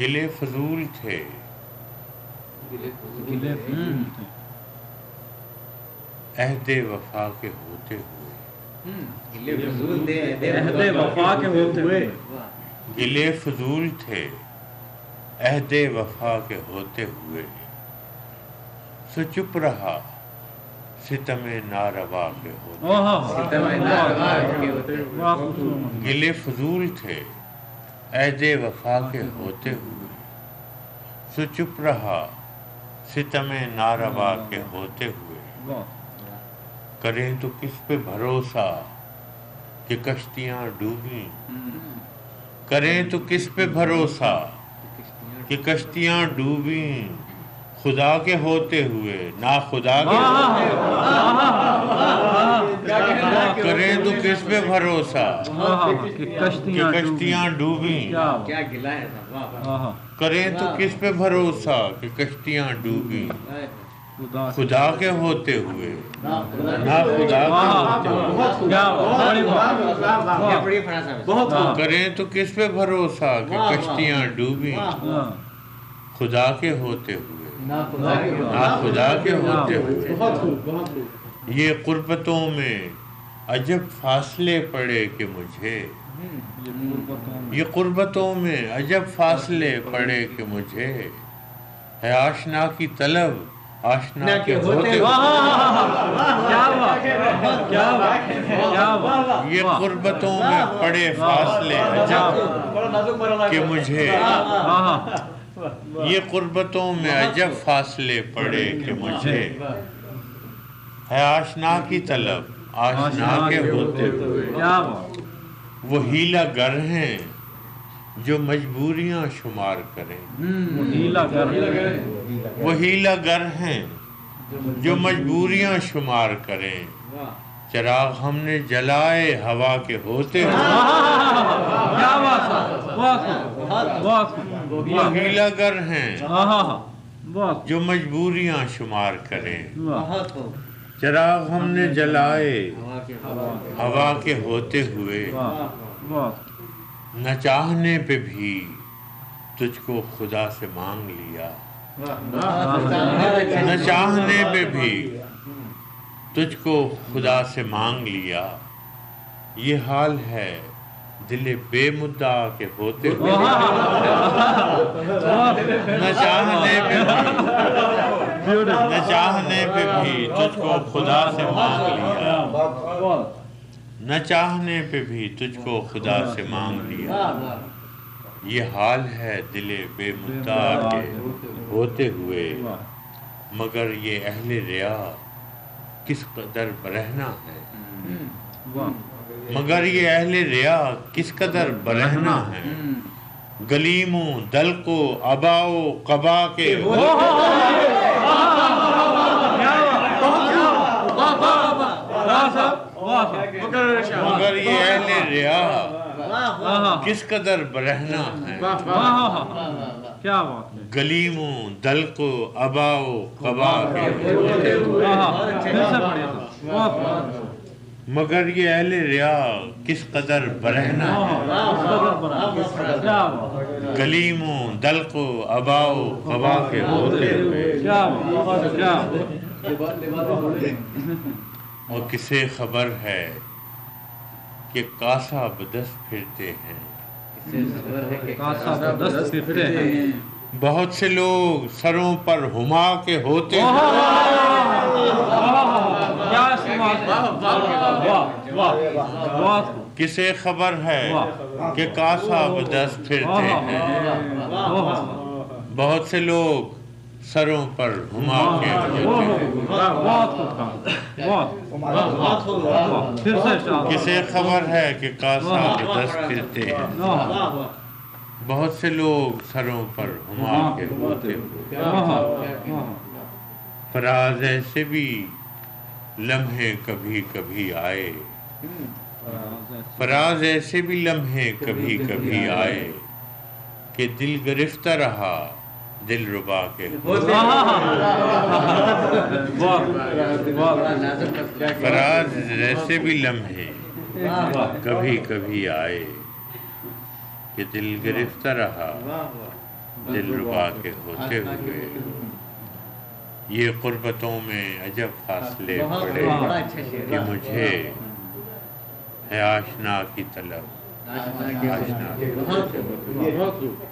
گلے فضول تھے۔ گلے فضول تھے۔ عہد وفا کے ہوتے ہوئے۔ عہد وفا کے ہوتے ہوئے۔ گلے فضول تھے۔ عہد وفا کے ہوتے ہوئے۔ سو چپ رہا۔ ستم ناروا کے ہوتے گلے فضول تھے۔ عہد وفا کے ہوتے ہوئے، سو چپ رہا ستم ناروا کے ہوتے ہوئے۔ کریں تو کس پہ بھروسہ کہ کشتیاں ڈوبیں؟ کریں تو کس پہ بھروسہ کہ کشتیاں ڈوبیں؟ خدا کے ہوتے ہوئے نا خدا کے کریں تو کس پہ بھروسہ کہ کشتیاں ڈوبیں کریں تو کس پہ بھروسہ کہ کشتیاں ڈوبیں خدا کے ہوتے ہوئے نہ خدا کے ہوتے ہوئے کریں تو کس پہ بھروسہ کہ کشتیاں ڈوبیں خدا کے ہوتے ہوئے نہ خدا کے ہوتے ہوئے یہ قربتوں میں عجب فاصلے پڑے کہ مجھے یہ قربتوں میں عجب فاصلے پڑے کہ مجھے ہے آشنا کی طلب آشنا کے ہوتے یہ قربتوں میں پڑے فاصلے عجب کہ مجھے یہ قربتوں میں عجب فاصلے پڑے کہ مجھے ہے آشنا کی طلب آشنا کے ہوتے ہوئے۔ وہ ہیلا گر ہیں جو مجبوریاں شمار کریں۔ وہ ہیلا گر ہیں جو مجبوریاں شمار کریں۔ چراغ ہم نے جلائے ہوا کے ہوتے وہ ہیلا گر ہیں۔ جو مجبوریاں شمار کریں۔ چراغ ہم نے جلائے۔ ہوا کے ہوتے ہوئے۔ نہ چاہنے پہ بھی تجھ کو خدا سے مانگ لیا۔ نہ چاہنے پہ بھی تجھ کو خدا سے مانگ لیا۔ یہ حال ہے۔ دل بے مدعا کے ہوتے ہوئے نہ چاہنے پہ بھی نہ چاہنے پہ بھی تجھ کو خدا سے مانگ لیا نہ چاہنے پہ بھی تجھ کو خدا سے مانگ لیا یہ حال ہے دل بے مدعا کے ہوتے ہوئے مگر یہ اہل ریا کس قدر برہنا ہے مگر یہ اہل ریا کس قدر برہنا ہے؟ گلیموں دل کو اباؤ قبا کے مگر یہ اہل ریا کس قدر برہنا ہے؟ کیا بات ہے گلیموں دل کو اباؤ قبا کے مگر یہ اہل ریا کس قدر برہنا گلیموں دل کو اباؤ قبا کے ہوتے ہوئے اور کسے خبر ہے کہ کاسا بدس پھرتے ہیں بہت سے لوگ سروں پر ہما کے ہوتے کسے خبر ہے کہ کاسا بدس پھرتے ہیں؟ بہت سے لوگ سروں پر ہما کے کسے خبر ہے کہ کاسا بدس پھرتے ہیں؟ بہت سے لوگ سروں پر ہما کے ہوتے فراز ایسے بھی لمحے کبھی کبھی آئے۔ فراز ایسے۔ بھی لمحے کبھی کبھی آئے۔ کہ دل گرفتہ رہا دل ربا کے فراز ایسے بھی لمحے کبھی کبھی آئے کہ دل گرفتہ رہا دل ربا کے ہوتے ہوئے۔ یہ قربتوں میں عجب فاصلے پڑے کہ مجھے ہے آشنا کی طلب آشنا کی طلب۔